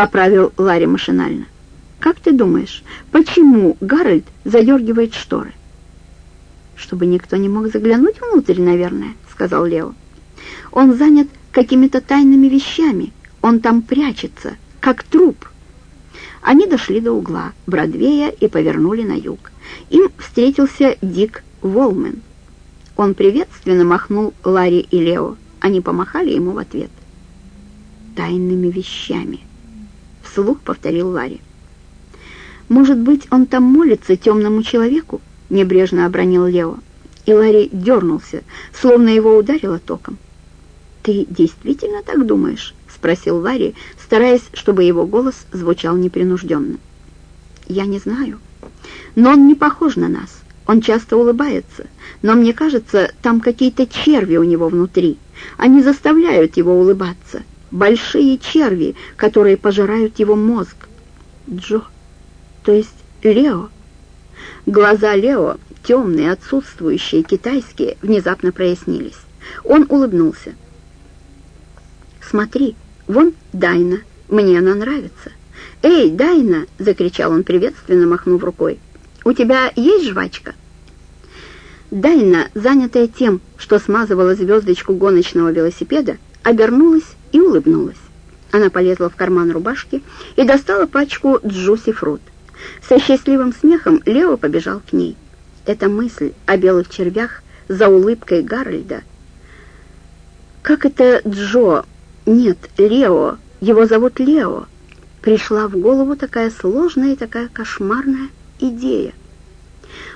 поправил Ларри машинально. «Как ты думаешь, почему Гарольд задергивает шторы?» «Чтобы никто не мог заглянуть внутрь, наверное», — сказал Лео. «Он занят какими-то тайными вещами. Он там прячется, как труп». Они дошли до угла Бродвея и повернули на юг. Им встретился Дик Волмен. Он приветственно махнул Ларри и Лео. Они помахали ему в ответ. «Тайными вещами», — вслух повторил Ларри. «Может быть, он там молится темному человеку?» — небрежно обронил Лео. И Ларри дернулся, словно его ударило током. «Ты действительно так думаешь?» — спросил Ларри, стараясь, чтобы его голос звучал непринужденно. «Я не знаю. Но он не похож на нас. Он часто улыбается, но мне кажется, там какие-то черви у него внутри. Они заставляют его улыбаться. Большие черви, которые пожирают его мозг. Джо, то есть Лео. Глаза Лео, темные, отсутствующие, китайские, внезапно прояснились. Он улыбнулся. «Смотри, вон Дайна, мне она нравится». «Эй, Дайна!» — закричал он приветственно, махнув рукой. «У тебя есть жвачка?» Дайна, занятая тем, что смазывала звездочку гоночного велосипеда, обернулась и улыбнулась. Она полезла в карман рубашки и достала пачку джуси фрут. Со счастливым смехом Лео побежал к ней. Эта мысль о белых червях за улыбкой Гарольда. Как это Джо? Нет, Лео. Его зовут Лео. Пришла в голову такая сложная и такая кошмарная идея.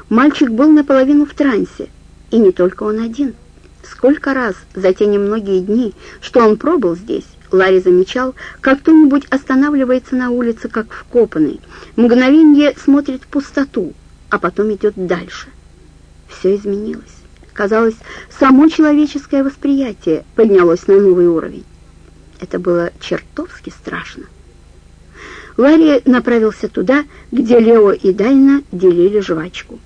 Мальчик был наполовину в трансе, и не только он один. Сколько раз за те немногие дни, что он пробыл здесь, Ларри замечал, как кто-нибудь останавливается на улице, как вкопанный, мгновение смотрит в пустоту, а потом идет дальше. Все изменилось. Казалось, само человеческое восприятие поднялось на новый уровень. Это было чертовски страшно. Ларри направился туда, где Лео и Дайна делили жвачку.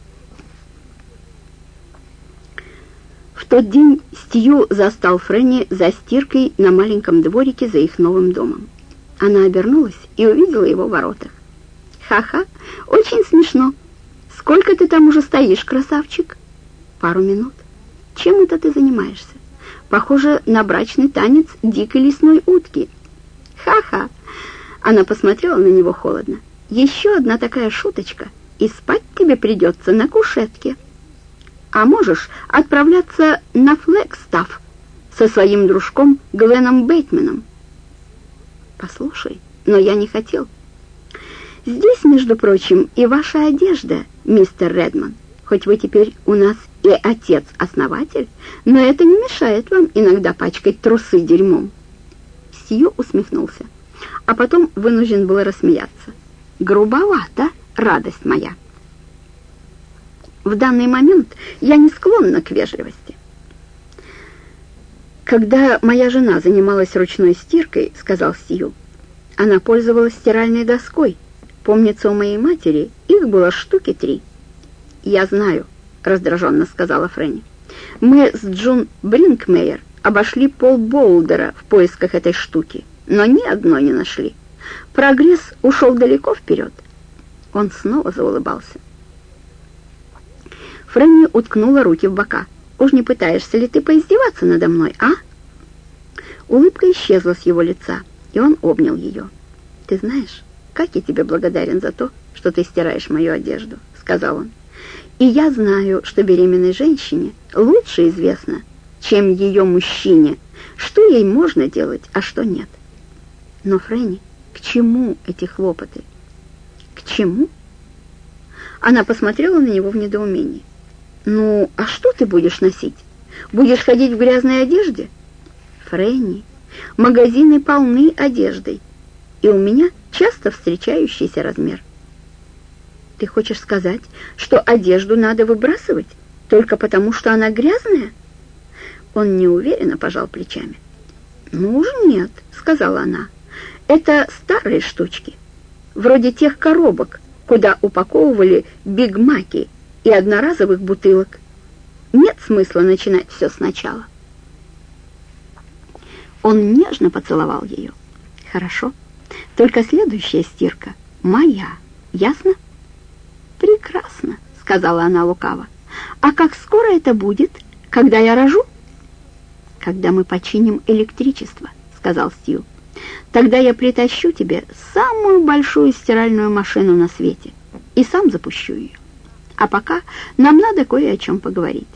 В тот день Стью застал Фрэнни за стиркой на маленьком дворике за их новым домом. Она обернулась и увидела его в воротах. «Ха-ха, очень смешно. Сколько ты там уже стоишь, красавчик?» «Пару минут. Чем это ты занимаешься? Похоже на брачный танец дикой лесной утки». «Ха-ха!» Она посмотрела на него холодно. «Еще одна такая шуточка, и спать тебе придется на кушетке. А можешь отправляться на Флэгстаф со своим дружком Гленном Бейтменом». «Послушай, но я не хотел». «Здесь, между прочим, и ваша одежда, мистер Редман. Хоть вы теперь у нас и отец-основатель, но это не мешает вам иногда пачкать трусы дерьмом». Сью усмехнулся а потом вынужден был рассмеяться. «Грубовато, радость моя!» В данный момент я не склонна к вежливости. «Когда моя жена занималась ручной стиркой, — сказал Стью, — она пользовалась стиральной доской. Помнится, у моей матери их было штуки три». «Я знаю», — раздраженно сказала Фрэнни. «Мы с Джун Бринкмейер обошли пол Боулдера в поисках этой штуки» но ни одной не нашли. Прогресс ушел далеко вперед. Он снова заулыбался. Фрэнни уткнула руки в бока. «Уж не пытаешься ли ты поиздеваться надо мной, а?» Улыбка исчезла с его лица, и он обнял ее. «Ты знаешь, как я тебе благодарен за то, что ты стираешь мою одежду», — сказал он. «И я знаю, что беременной женщине лучше известно, чем ее мужчине, что ей можно делать, а что нет. Но, Фрэнни, к чему эти хлопоты? К чему? Она посмотрела на него в недоумении. «Ну, а что ты будешь носить? Будешь ходить в грязной одежде?» «Фрэнни, магазины полны одеждой, и у меня часто встречающийся размер». «Ты хочешь сказать, что одежду надо выбрасывать только потому, что она грязная?» Он неуверенно пожал плечами. «Ну уж нет», — сказала она. Это старые штучки, вроде тех коробок, куда упаковывали бигмаки и одноразовых бутылок. Нет смысла начинать все сначала. Он нежно поцеловал ее. «Хорошо, Только следующая стирка моя. Ясно? Прекрасно, сказала она лукаво. А как скоро это будет, когда я рожу? Когда мы починим электричество, сказал Стью. Тогда я притащу тебе самую большую стиральную машину на свете и сам запущу ее. А пока нам надо кое о чем поговорить.